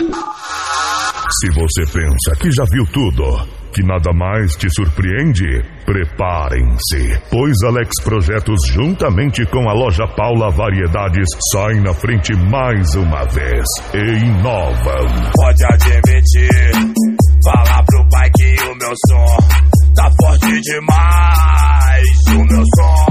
Se você pensa que já viu tudo, que nada mais te surpreende, preparem-se, pois Alex Projetos, juntamente com a loja Paula Variedades, saem na frente mais uma vez e inovam. Pode admitir, falar pro pai que o meu som tá forte demais. O meu som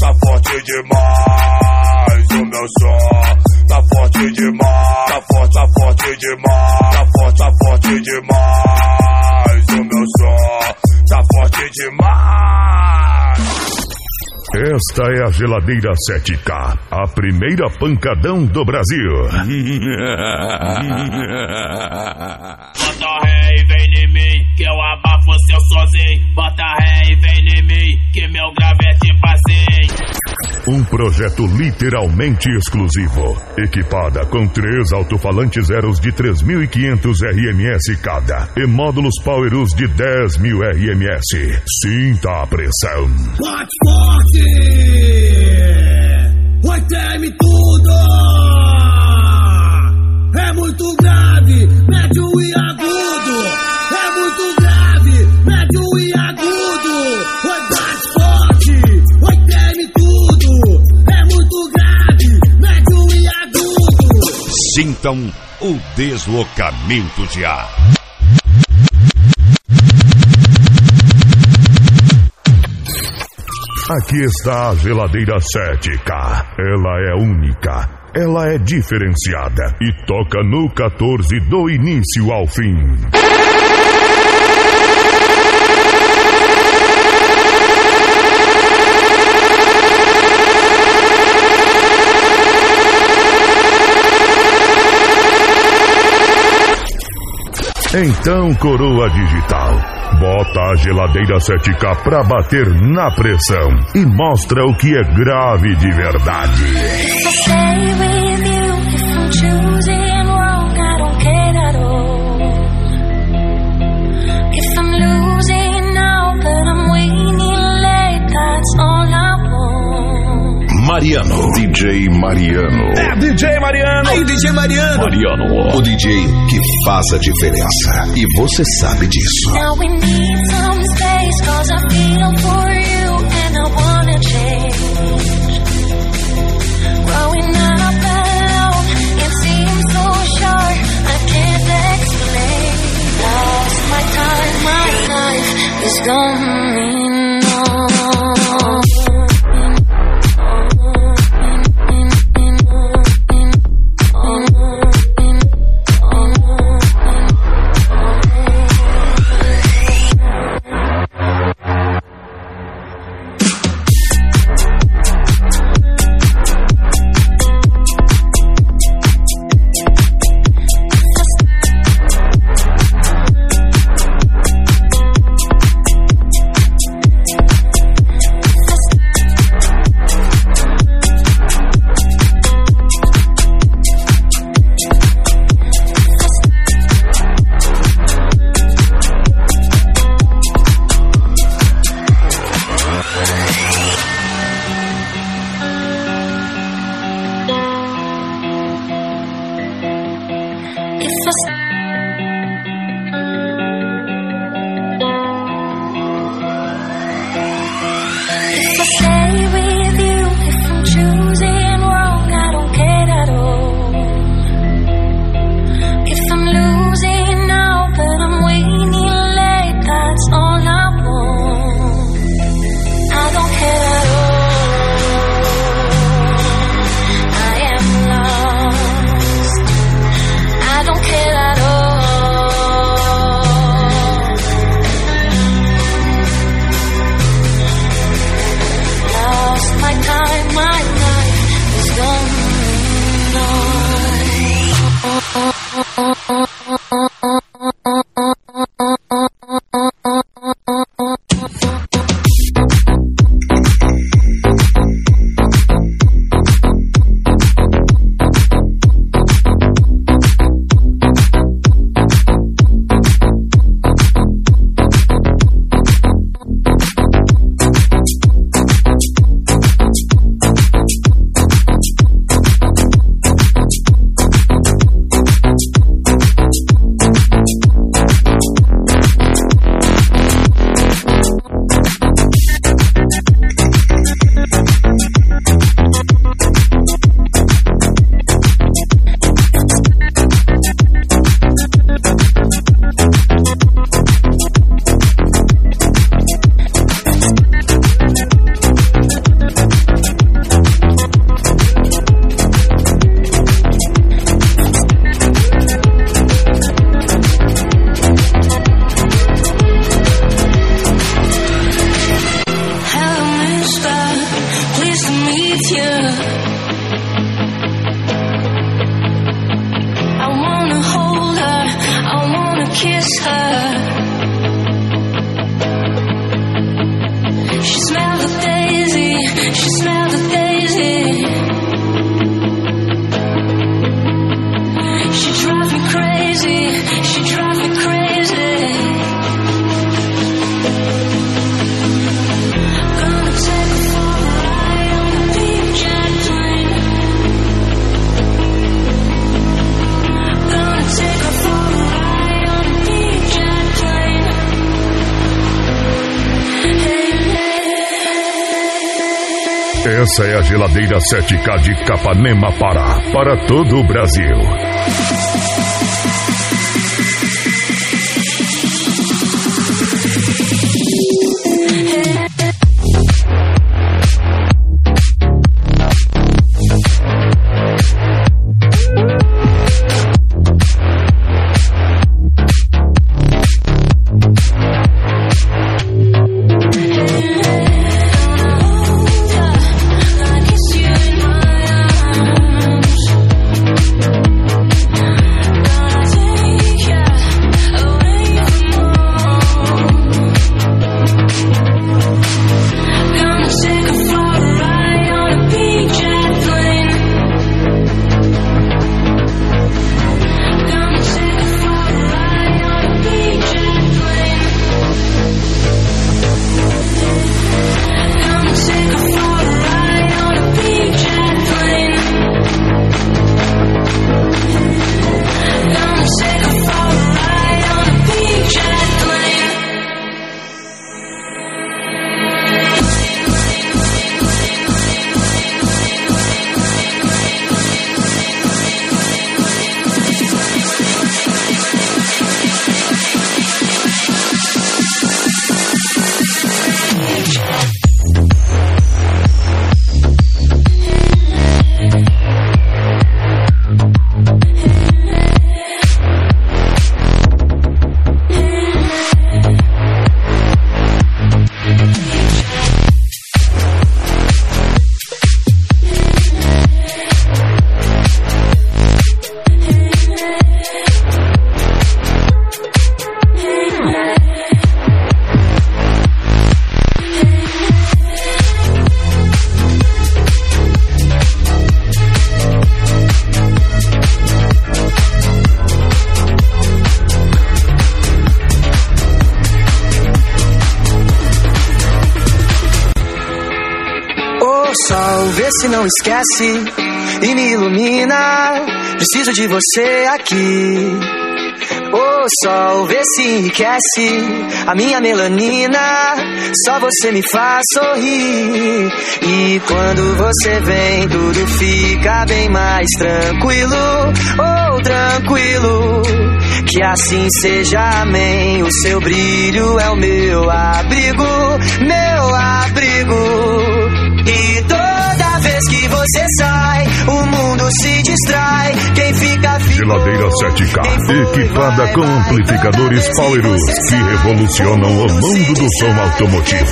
tá forte demais. O meu som tá forte demais. Tá forte, tá forte demais. Tá forte, tá forte demais. O meu som tá forte demais. Esta é a geladeira 7K, a primeira pancadão do Brasil. Bota ré e vem em mim, que eu abafo seu sozinho. Bota ré e vem em mim, que meu gravete passei. Um projeto literalmente exclusivo, equipada com três alto-falantes Zeros de 3.500 RMS cada e módulos Powerus de 10.000 RMS. Sinta a pressão. Bate forte! Oi, treme tudo! É muito grave, médio e agudo! Sintam o deslocamento de ar. Aqui está a geladeira 7K. Ela é única. Ela é diferenciada e toca no 14 do início ao fim. Então, Coroa Digital, bota a geladeira 7K pra bater na pressão e mostra o que é grave de verdade. DJ Mariano. É DJ Mariano. Aí, DJ Mariano! Mariano. O DJ que faz a diferença. E você sabe disso. Now we need some space, cause I feel for you and I wanna change. Growing up alone, it seems so short, I can't explain. Lost my time, my life is going you. Essa é a geladeira 7K de Capanema Pará, para todo o Brasil. Não esquece e me ilumina. Preciso de você aqui. Ô sol, vê se enriquece a minha melanina. Só você me faz sorrir. E quando você vem, tudo fica bem mais tranquilo. Oh, tranquilo. Que assim seja, amém. O seu brilho é o meu abrigo, meu abrigo. Você sai, o mundo se distrai. Quem fica ficou. Geladeira 7K, Quem foi, equipada vai, com amplificadores Powerus que revolucionam o mundo do som automotivo.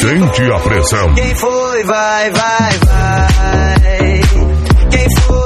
Sente a pressão. Quem foi, vai, vai, vai. Quem foi,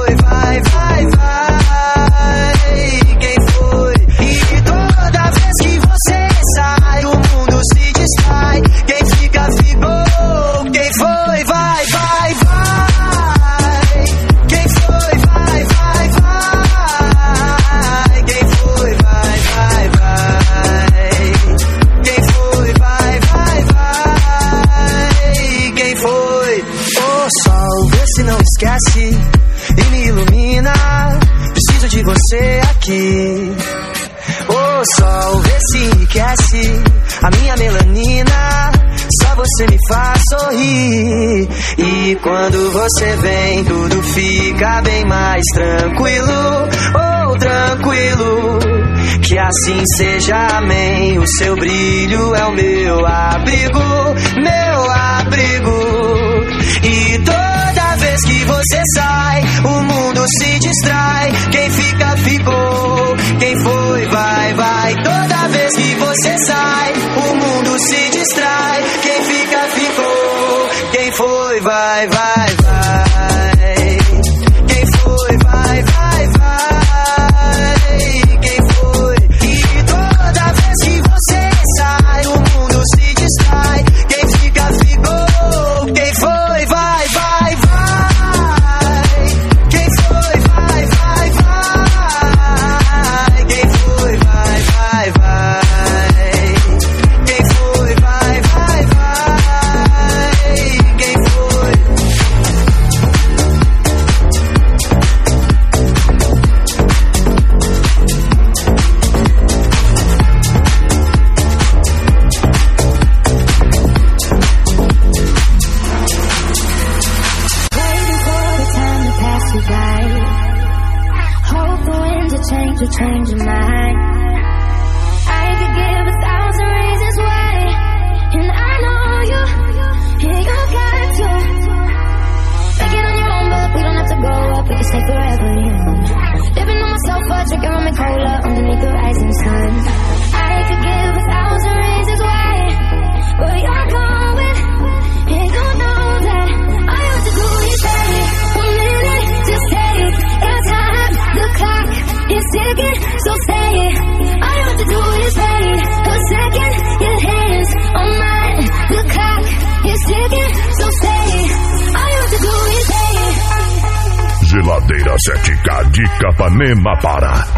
a minha melanina. Só você me faz sorrir. E quando você vem, tudo fica bem mais tranquilo. Oh, tranquilo. Que assim seja, amém. O seu brilho é o meu abrigo, meu abrigo. Vez que você sai, o mundo se distrai. Quem fica, ficou. Quem foi, vai, vai. Toda vez que você sai, o mundo se distrai.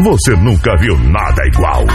Você nunca viu nada igual.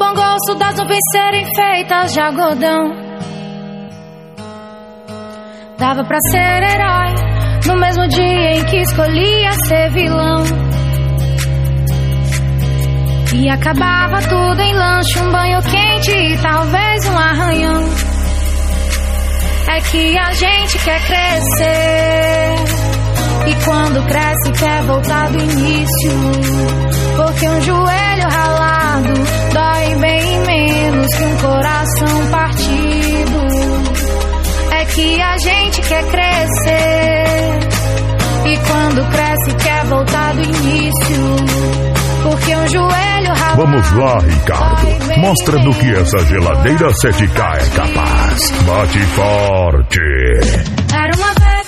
bom gosto das nuvens serem feitas de algodão. Dava pra ser herói no mesmo dia em que escolhia ser vilão. E acabava tudo em lanche, um banho quente e talvez um arranhão. É que a gente quer crescer. E quando cresce, quer voltar do início. Porque um joelho ralado Dói bem menos que um coração partido. É que a gente quer crescer. E quando cresce, quer voltar do início. Porque um joelho ralado. Vamos lá, Ricardo. Mostra do que essa geladeira 7K é capaz. Bate forte. Era uma vez.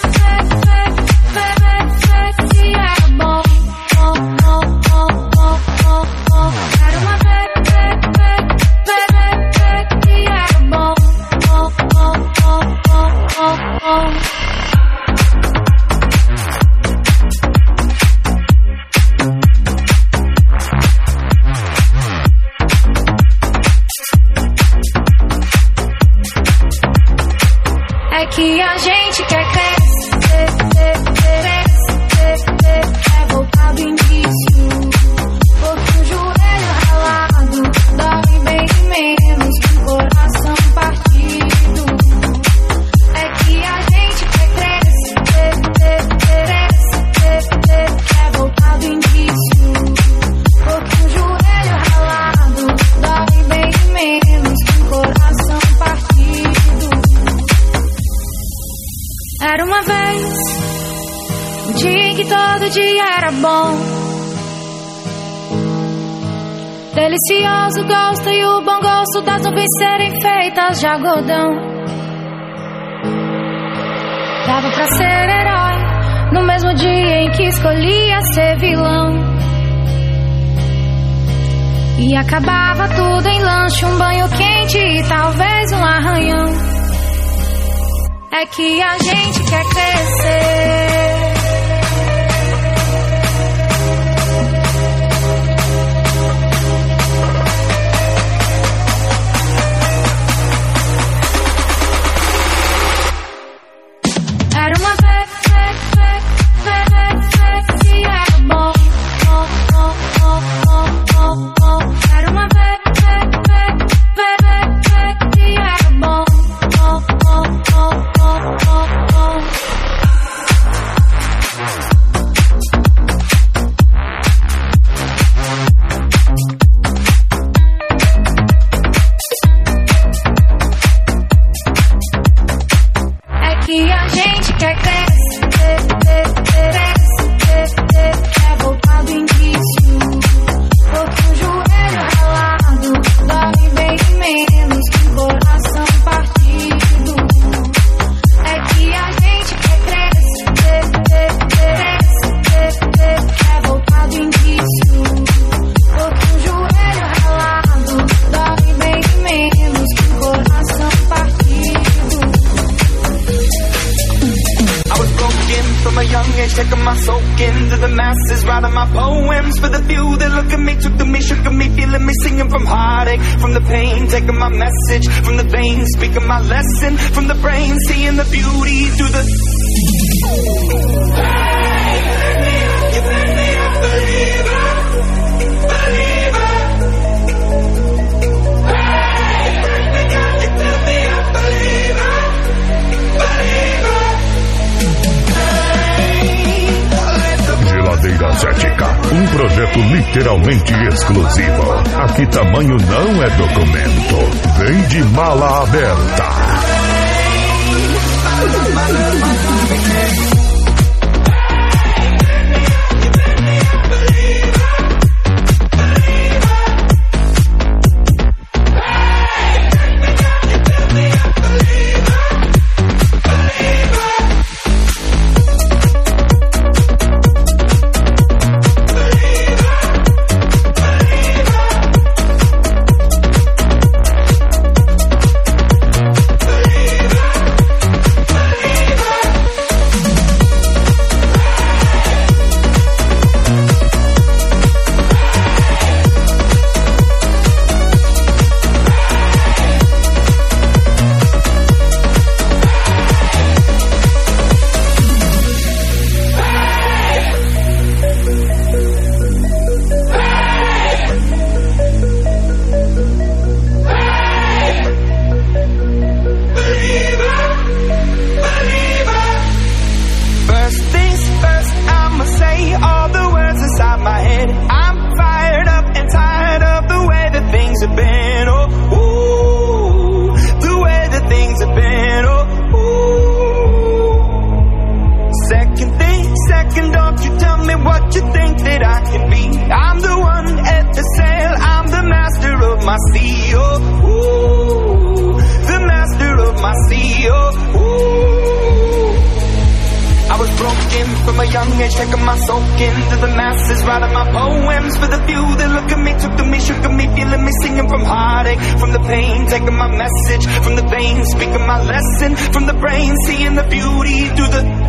O bom gosto das nuvens serem feitas de algodão. Dava pra ser herói no mesmo dia em que escolhia ser vilão. E acabava tudo em lanche, um banho quente e talvez um arranhão. É que a gente quer crescer. The masses, writing my poems for the few that look at me, took to me, shook at me, feeling me, singing from heartache, from the pain, taking my message from the veins, speaking my lesson from the brain, seeing the beauty through the. Geladeira 7K, um projeto literalmente exclusivo. Aqui tamanho não é documento. Vem de mala aberta. Masses, writing my poems. For the few that look at me, took to me, shook at me, feeling me, singing from heartache, from the pain, taking my message. From the veins, speaking my lesson. From the brain, seeing the beauty through the.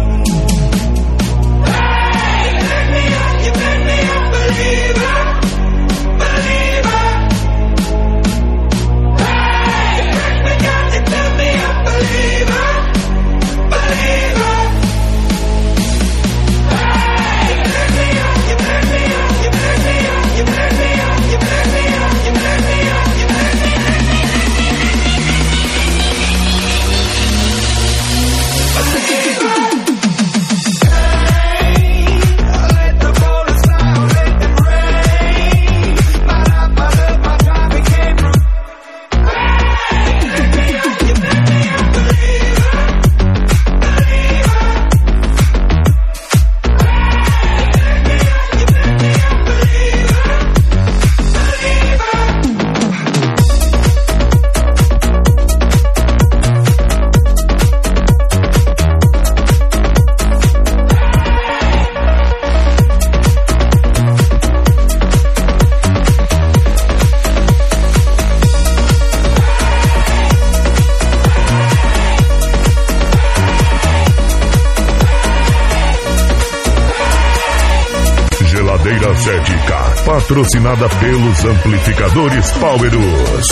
patrocinada pelos amplificadores Powerus.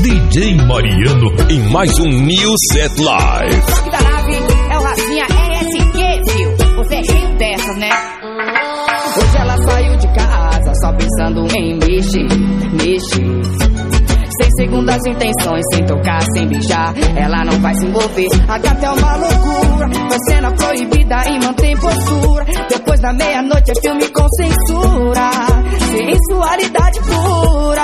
DJ Mariano em mais um New Set Live. O toque da nave é o Rafinha RSQ, viu? Você é cheio dessas, né? Hoje ela saiu de casa só pensando em mexer, mexer segundo as intenções, sem tocar, sem beijar, ela não vai se envolver. A gata é uma loucura, faz cena proibida e mantém postura. Depois da meia-noite é filme com censura, sensualidade pura.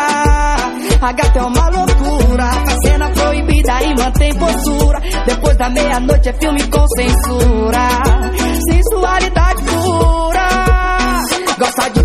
A gata é uma loucura, faz cena proibida e mantém postura. Depois da meia-noite é filme com censura, sensualidade pura. Gosta de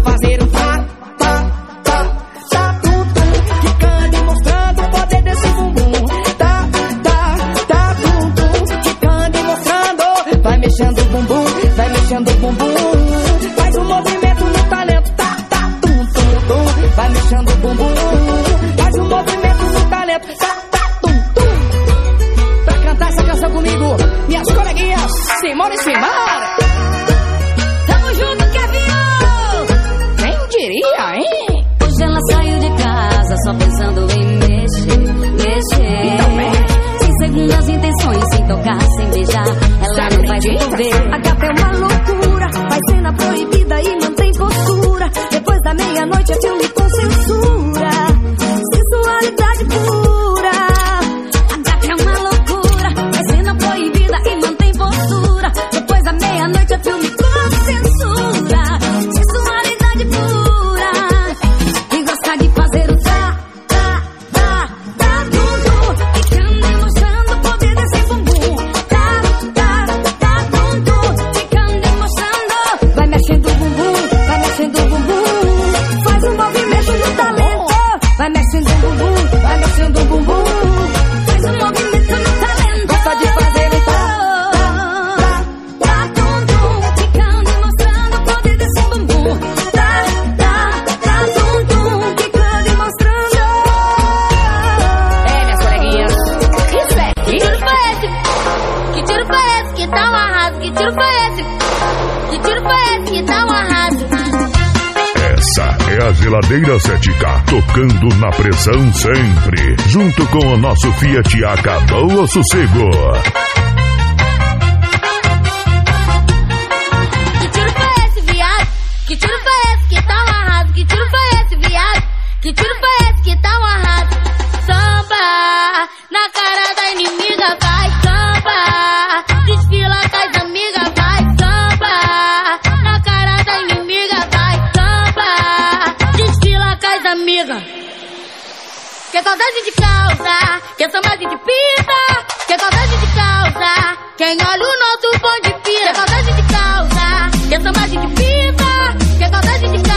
Bandeira 7K, tocando na pressão sempre, junto com o nosso Fiat Acabou o Sossego. Quer saudade de causa, quer saudade de pita, quer saudade de causa, quem olha o nosso pão de pira. Quer saudade de causa, quer saudade de pita, quer saudade de causa.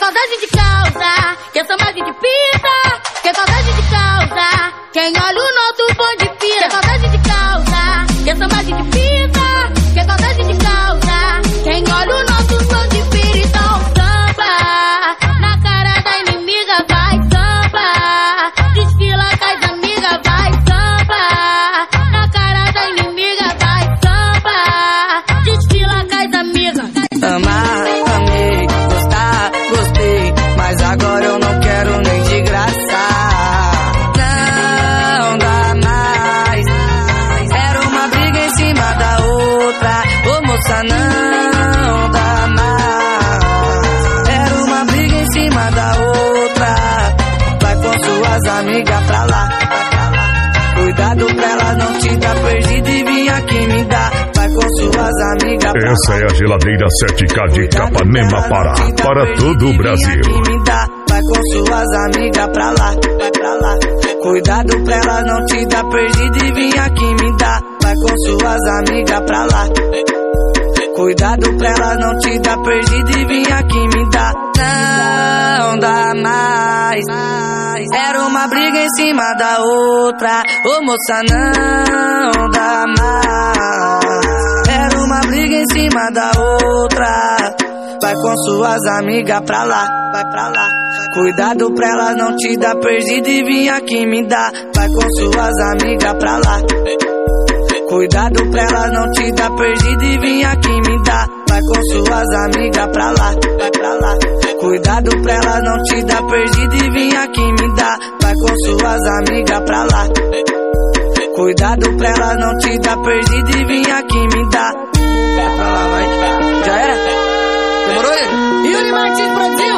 saudade de causa, que são mais de geladeira 7K de Capanema, Pará, para todo o Brasil. vai com suas amigas pra lá, vai pra lá. Cuidado pra ela não te dar perdido e vir aqui me dá, vai com suas amigas pra lá. Cuidado pra ela não te dar perdido e vir aqui me dá. Não dá mais. Era uma briga em cima da outra. Ô moça, não dá mais. Uma briga em cima da outra. Vai com suas amigas pra lá, vai pra lá. Cuidado pra ela não te dar perdido e vir aqui me dá. Vai com suas amigas pra lá. Cuidado pra ela não te dar perdido e vir aqui me dá. Vai com suas amigas pra lá, vai pra lá. Cuidado pra ela não te dar perdido e vir aqui me dá. Vai com suas amigas pra lá. Cuidado pra ela não te dar perdido e vir aqui me dá. Lá, vai. Já era? Demorou ele? Yuri Martins Brasil,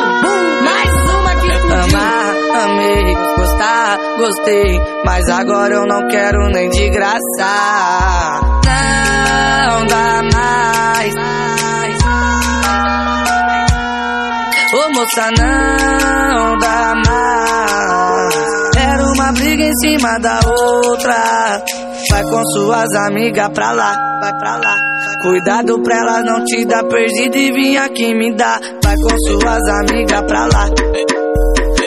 mais uma que explodiu. Amar, amei, gostar, gostei. Mas agora eu não quero nem de graça. Não dá mais. Ô moça, não dá mais. Era uma briga em cima da outra. Vai com suas amigas pra lá, vai pra lá. Cuidado pra ela não te dar perdido e vir aqui me dá. Vai com suas amigas pra lá.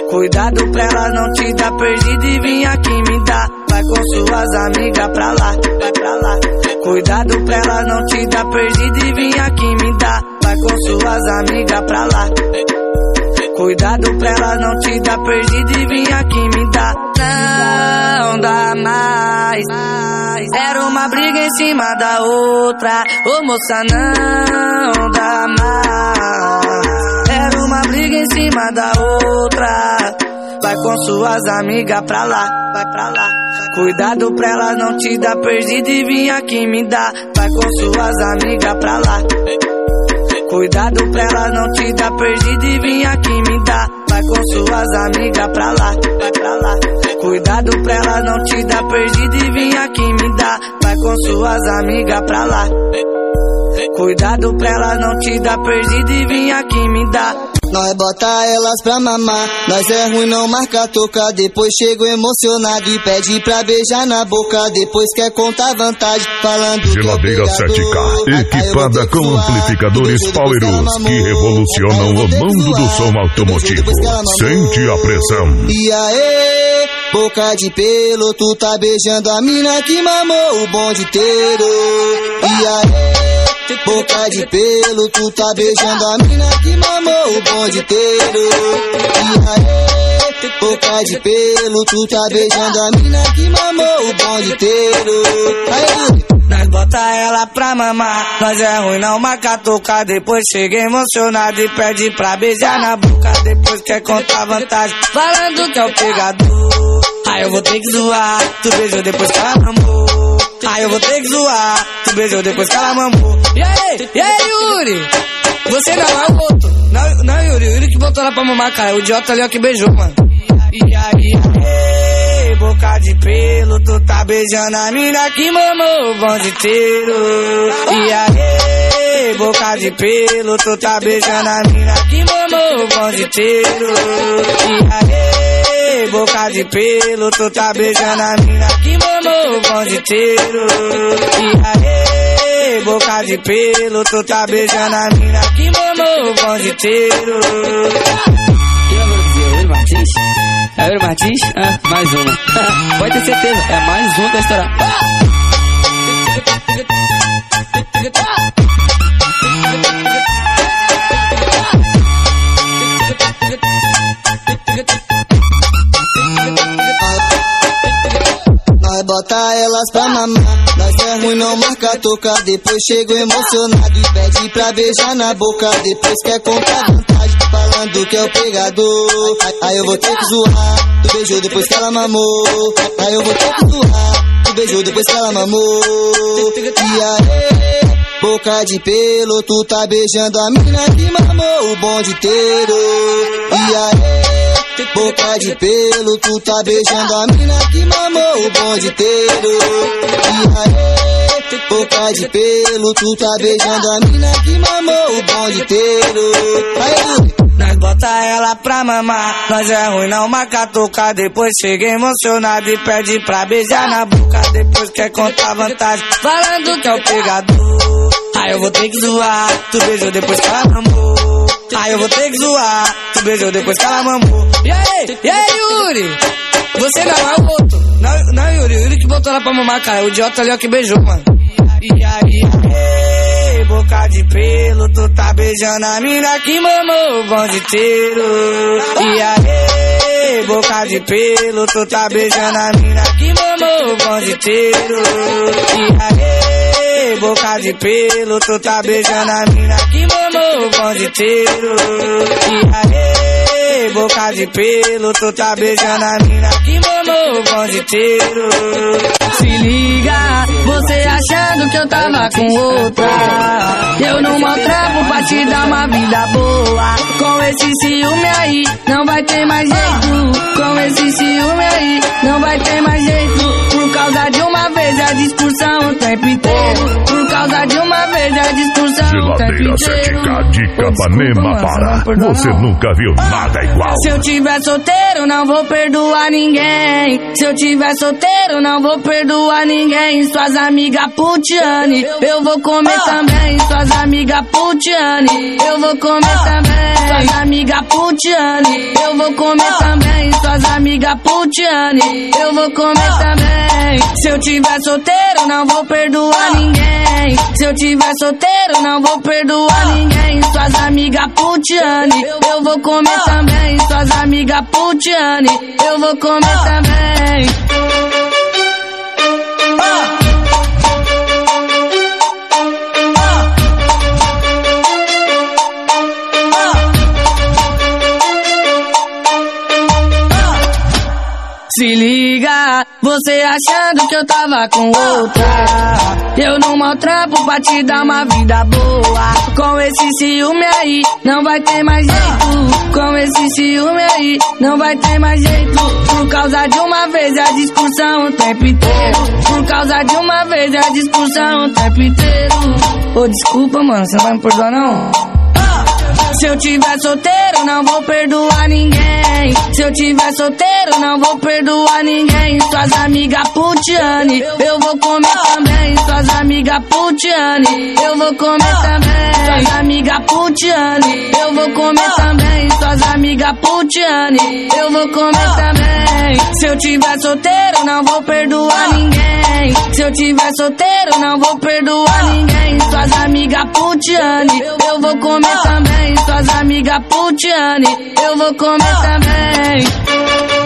Cuidado pra ela não te dar perdido e vir aqui me dá. Vai com suas amigas pra lá, vai pra lá. Cuidado pra ela não te dar perdido e vir aqui me dá. Vai com suas amigas pra lá. Cuidado pra ela não te dar perdido e vir aqui me dá. Não dá mais. Era uma briga em cima da outra. Ô moça, não dá mais. Era uma briga em cima da outra. Vai com suas amigas pra lá, vai pra lá. Cuidado pra ela não te dar perdido e vir aqui me dá. Vai com suas amigas pra lá. Cuidado pra ela não te dar perdido e vir aqui me dá. Vai com suas amigas pra lá, vai pra lá. Cuidado pra ela não te dar perdido e vir aqui me dá. Vai com suas amigas pra lá. Cuidado pra ela não te dar perdido e vir aqui me dá. Nós bota elas pra mamar, nós é ruim não marca toca Depois chego emocionado e pede pra beijar na boca Depois quer contar vantagem, falando que é Geladeira pegador. 7K, Aí eu equipada com amplificadores Powerus que revolucionam o mundo do som automotivo. Sente a pressão. E aí, boca de pelo, tu tá beijando a mina que mamou o bonde inteiro. E aí, boca de pelo, tu tá beijando a mina que mamou o bonde inteiro. E aí, boca de pelo, tu tá beijando a mina que mamou o bonde inteiro. Yuri. Nós bota ela pra mamar, nós é ruim não marca tocar. Depois chega emocionado e pede pra beijar na boca. Depois quer contar vantagem, falando que é o pegador. Aí eu vou ter que zoar, tu beijou depois que ela mamou. Aí eu vou ter que zoar, tu beijou depois que ela mamou. E aí, e aí, Yuri? Você não é o outro. Não, não, Yuri, Yuri que botou ela pra mamar, cara. O idiota ali ó que beijou, mano. E aí, ei, boca de pelo, tu tá beijando a mina que mamou o bonde inteiro. E aí, boca de pelo, tu tá beijando a mina que mamou o bonde inteiro. E aí, boca de pelo, tu tá beijando a mina que mamou o bonde inteiro. E aí, boca de pelo, tu tá beijando a mina que mamou o bonde inteiro. E eu vou dizer, Yuri Martins? É Yuri Martins? Ah, mais uma. Pode ter certeza, é mais um da história. Bota elas pra mamar, nós é ruim não marca toca Depois chego emocionado e pede pra beijar na boca. Depois quer contar vantagem, falando que é o pegador. Aí eu vou ter que zoar, tu beijou depois que ela mamou. Aí eu vou ter que zoar, tu beijou depois que ela mamou. E aí, boca de pelo, tu tá beijando a mina que mamou o bonde inteiro. E aí Boca de pelo, tu tá beijando a mina que mamou o bonde inteiro. E aí, boca de pelo. Tu tá beijando a mina que mamou o bonde inteiro. Aí. Nós bota ela pra mamar. Nós é ruim, não marca tocar. Depois chega emocionado e pede pra beijar na boca. Depois quer contar vantagem, falando que é o pegador. Aí eu vou ter que zoar. Tu beijou depois que ela mamou. Aí eu vou ter que zoar. Tu beijou depois que ela mamou. E aí? E aí, Yuri? Você não é o outro. Não, não, Yuri. Yuri que botou ela pra mamar, cara. O idiota ali o que beijou, mano. E aí, boca de pelo, tu tá beijando a mina que mamou o bonde inteiro. E aí, boca de pelo, tu tá beijando a mina que mamou o bonde inteiro. E aí, boca de pelo, tu tá beijando a mina que mamou o bonde inteiro. E aí, boca de pelo, tu tá beijando a mina que mamou o bonde inteiro. Se liga, você achando que eu tava com outra. Eu não maltrapo pra te dar uma vida boa. Com esse ciúme aí, não vai ter mais jeito. Com esse ciúme aí, não vai ter mais jeito. Por causa de uma vez a discussão o tempo inteiro. Por causa de uma vez a discussão o tempo Geladeira inteiro. 7K de Capanema perdoa, Você nunca viu nada igual. Se eu tiver solteiro, não vou perdoar ninguém. Se eu tiver solteiro, não vou perdoar ninguém. Suas amigas putiane, eu vou comer também. Suas amigas putiane, eu vou comer também. Suas amigas putiane, eu vou comer também. Suas amigas putiane, eu vou comer também. Se eu tiver solteiro, não vou perdoar ninguém. Se eu tiver solteiro, não vou perdoar ninguém. Suas amigas putiane, eu vou comer também. Suas amigas putiane, eu vou comer também. Liga, você achando que eu tava com outra. Eu não maltrapo pra te dar uma vida boa. Com esse ciúme aí, não vai ter mais jeito. Com esse ciúme aí, não vai ter mais jeito. Por causa de uma vez a discussão o tempo inteiro. Por causa de uma vez a discussão o tempo inteiro. Ô, desculpa, mano, você não vai me perdoar não? Se eu tiver solteiro, não vou perdoar ninguém. Se eu tiver solteiro, não vou perdoar ninguém. Suas amigas putiane, eu vou comer também. Suas amigas putiane, eu vou comer também. Suas amigas putiane, eu vou comer também. Suas amigas putiane, eu vou comer também. Se eu tiver solteiro, não vou perdoar ninguém. Se eu tiver solteiro, não vou perdoar ninguém. Suas amigas putiane, eu vou comer também. Suas amigas putiane, eu vou comer também.